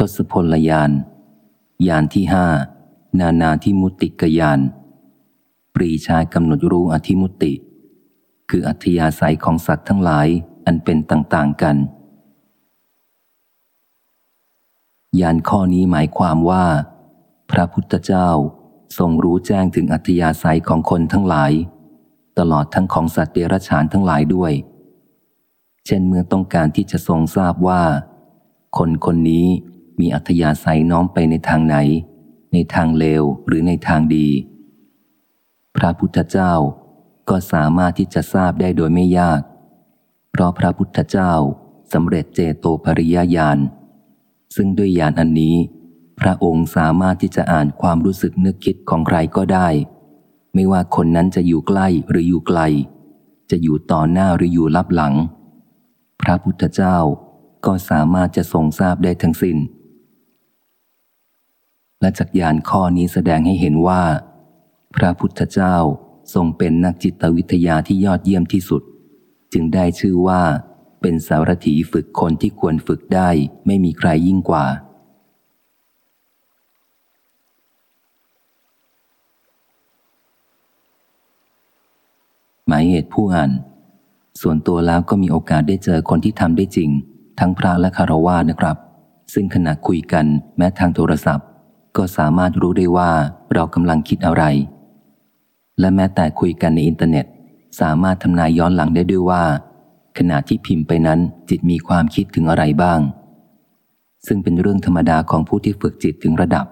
ทศพลยานยานที่ห้านานาทิมุติกยาน ปรีชากำหนดรู้อธิมุติ คืออัธยาศัยของสัตว์ทั้งหลายอันเป็นต่างๆกัน ยานข้อนี้หมายความว่า พระพุทธเจ้าทรงรู้แจ้งถึงอัธยาศัยของคนทั้งหลาย ตลอดทั้งของสัตว์เดรัจฉานทั้งหลายด้วย เช่นเมื่อต้องการที่จะทรงทราบว่า คนคนนี้ มีอัธยาศัยน้อมไปในทางไหน ในทางเลวหรือในทางดี พระพุทธเจ้าก็สามารถที่จะทราบได้โดยไม่ยาก เพราะพระพุทธเจ้าสำเร็จเจโตปริยญาณซึ่งด้วยญาณอันนี้ พระองค์สามารถที่จะอ่านความรู้สึกนึกคิดของใครก็ได้ ไม่ว่าคนนั้นจะอยู่ใกล้หรืออยู่ไกล จะอยู่ต่อหน้าหรืออยู่ลับหลัง พระพุทธเจ้าก็สามารถจะทรงทราบได้ทั้งสิน้น และจักยานข้อนี้แสดงให้เห็นว่า พระพุทธเจ้าทรงเป็นนักจิตวิทยาที่ยอดเยี่ยมที่สุด จึงได้ชื่อว่า เป็นสารถีฝึกคนที่ควรฝึกได้ไม่มีใครยิ่งกว่า หมายเหตุผู้อ่าน ส่วนตัวแล้วก็มีโอกาสได้เจอคนที่ทำได้จริง ทั้งพระและคารวะนะครับ ซึ่งขณะคุยกันแม้ทางโทรศัพท์ ก็สามารถรู้ได้ว่าเรากำลังคิดอะไร และแม้แต่คุยกันในอินเทอร์เน็ต สามารถทำนายย้อนหลังได้ด้วยว่า ขณะที่พิมพ์ไปนั้นจิตมีความคิดถึงอะไรบ้าง ซึ่งเป็นเรื่องธรรมดาของผู้ที่ฝึกจิตถึงระดับ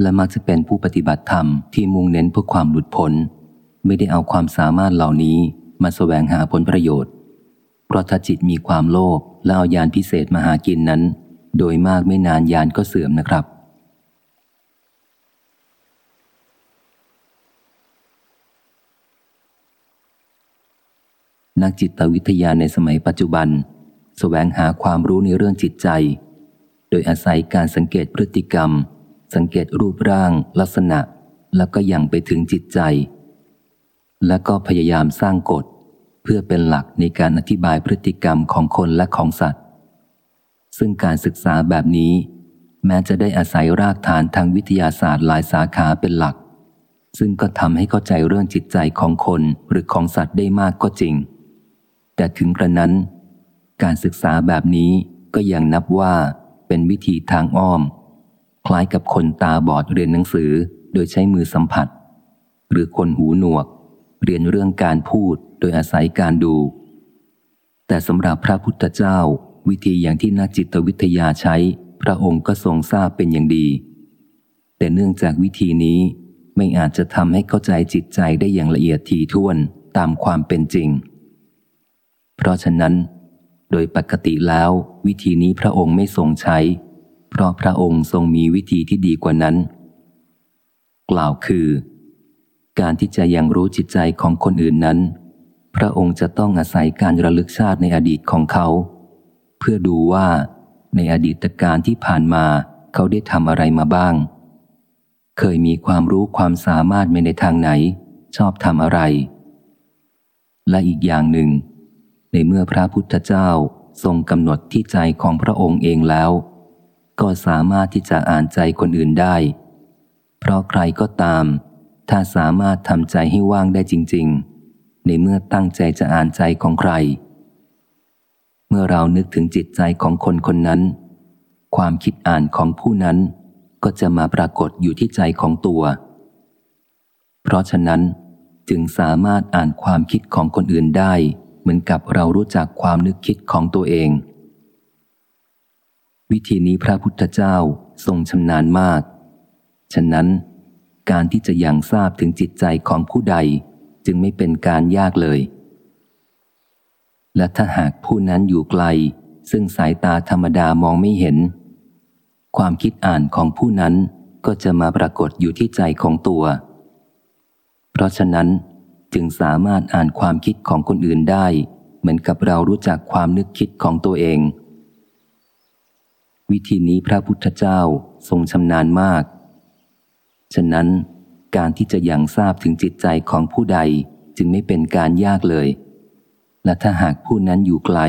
และมักจะเป็นผู้ปฏิบัติธรรมที่มุ่งเน้นเพื่อความหลุดพ้นไม่ได้เอาความสามารถเหล่านี้มาสแสวงหาผลประโยชน์ เพราะถ้าจิตมีความโลภแล้วเอายานพิเศษมาหากินนั้น โดยมากไม่นานยานก็เสื่อมนะครับ นักจิตวิทยาในสมัยปัจจุบันสแสวงหาความรู้ในเรื่องจิตใจ โดยอาศัยการสังเกตพฤติกรรม สังเกตรูปร่าง ลักษณะ แล้วก็ยังไปถึงจิตใจ และก็พยายามสร้างกฎ เพื่อเป็นหลักในการอธิบายพฤติกรรมของคนและของสัตว์ ซึ่งการศึกษาแบบนี้ แม้จะได้อาศัยรากฐานทางวิทยาศาสตร์หลายสาขาเป็นหลัก ซึ่งก็ทำให้เข้าใจเรื่องจิตใจของคนหรือของสัตว์ได้มากก็จริง แต่ถึงกระนั้น การศึกษาแบบนี้ก็ยังนับว่าเป็นวิธีทางอ้อม คล้ายกับคนตาบอดเรียนหนังสือโดยใช้มือสัมผัส หรือคนหูหนวก เรียนเรื่องการพูดโดยอาศัยการดู แต่สำหรับพระพุทธเจ้า วิธีอย่างที่นักจิตวิทยาใช้ พระองค์ก็ทรงทราบเป็นอย่างดี แต่เนื่องจากวิธีนี้ไม่อาจจะทำให้เข้าใจจิตใจได้อย่างละเอียดทีท่วนตามความเป็นจริง ราะฉะนั้น โดยปกติแล้ววิธีนี้พระองค์ไม่ทรงใช้ เพราะพระองค์ทรงมีวิธีที่ดีกว่านั้น กล่าวคือ การที่จะยังรู้จิตใจของคนอื่นนั้น พระองค์จะต้องอาศัยการระลึกชาติในอดีตของเขา เพื่อดูว่าในอดีตการที่ผ่านมาเขาได้ทำอะไรมาบ้าง เคยมีความรู้ความสามารถในทางไหน ชอบทำอะไร และอีกอย่างหนึ่ง ในเมื่อพระพุทธเจ้าทรงกำหนดที่ใจของพระองค์เองแล้ว ก็สามารถที่จะอ่านใจคนอื่นได้ เพราะใครก็ตาม ถ้าสามารถทำใจให้ว่างได้จริง ๆ ในเมื่อตั้งใจจะอ่านใจของใคร เมื่อเรานึกถึงจิตใจของคนคนนั้น ความคิดอ่านของผู้นั้นก็จะมาปรากฏอยู่ที่ใจของตัว เพราะฉะนั้นจึงสามารถอ่านความคิดของคนอื่นได้ เหมือนกับเรารู้จักความนึกคิดของตัวเอง วิธีนี้พระพุทธเจ้าทรงชำนาญมาก ฉะนั้นการที่จะยังทราบถึงจิตใจของผู้ใดจึงไม่เป็นการยากเลย และถ้าหากผู้นั้นอยู่ไกล ซึ่งสายตาธรรมดามองไม่เห็น ความคิดอ่านของผู้นั้นก็จะมาปรากฏอยู่ที่ใจของตัว เพราะฉะนั้น จึงสามารถอ่านความคิดของคนอื่นได้ เหมือนกับเรารู้จักความนึกคิดของตัวเอง วิธีนี้พระพุทธเจ้าทรงชำนาญมาก ฉะนั้นการที่จะยังทราบถึงจิตใจของผู้ใดจึงไม่เป็นการยากเลย และถ้าหากผู้นั้นอยู่ไกล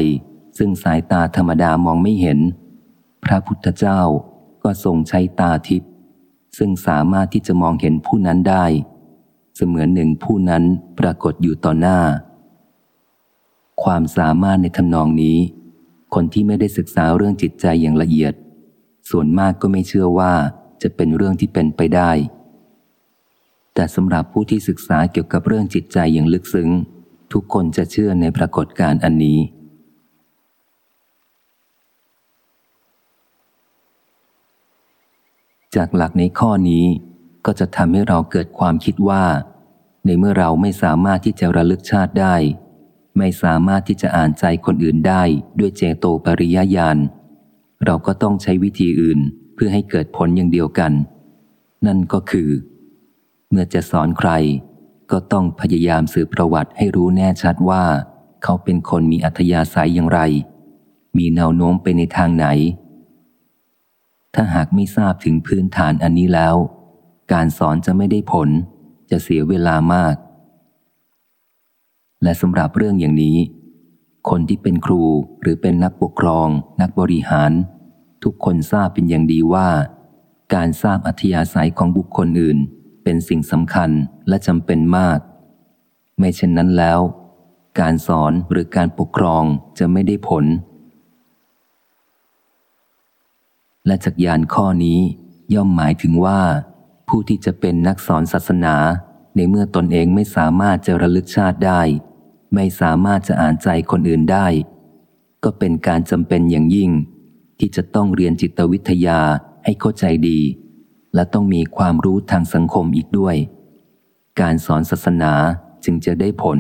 ซึ่งสายตาธรรมดามองไม่เห็น พระพุทธเจ้าก็ทรงใช้ตาทิพย์ซึ่งสามารถที่จะมองเห็นผู้นั้นได้ เสมือนหนึ่งผู้นั้นปรากฏอยู่ต่อหน้า ความสามารถในทำนองนี้ คนที่ไม่ได้ศึกษาเรื่องจิตใจอย่างละเอียด ส่วนมากก็ไม่เชื่อว่าจะเป็นเรื่องที่เป็นไปได้ แต่สำหรับผู้ที่ศึกษาเกี่ยวกับเรื่องจิตใจอย่างลึกซึ้ง ทุกคนจะเชื่อในปรากฏการณ์อันนี้จากหลักในข้อนี้ ก็จะทำให้เราเกิดความคิดว่า ในเมื่อเราไม่สามารถที่จะระลึกชาติได้ ไม่สามารถที่จะอ่านใจคนอื่นได้ด้วยเจโตปริยญาณเราก็ต้องใช้วิธีอื่นเพื่อให้เกิดผลอย่างเดียวกัน นั่นก็คือ เมื่อจะสอนใคร ก็ต้องพยายามสืบประวัติให้รู้แน่ชัดว่า เขาเป็นคนมีอัธยาศัยอย่างไร มีแนวโน้มไปในทางไหน ถ้าหากไม่ทราบถึงพื้นฐานอันนี้แล้ว การสอนจะไม่ได้ผล จะเสียเวลามาก และสำหรับเรื่องอย่างนี้ คนที่เป็นครูหรือเป็นนักปกครอง นักบริหาร ทุกคนทราบเป็นอย่างดีว่า การทราบอัธยาศัยของบุคคลอื่น เป็นสิ่งสำคัญและจำเป็นมาก ไม่เช่นนั้นแล้ว การสอนหรือการปกครองจะไม่ได้ผลและจากยานข้อนี้ย่อมหมายถึงว่า ผู้ที่จะเป็นนักสอนศาสนา ในเมื่อตนเองไม่สามารถจะระลึกชาติได้ ไม่สามารถจะอ่านใจคนอื่นได้ ก็เป็นการจำเป็นอย่างยิ่ง ที่จะต้องเรียนจิตวิทยาให้เข้าใจดี และต้องมีความรู้ทางสังคมอีกด้วย การสอนศาสนาจึงจะได้ผล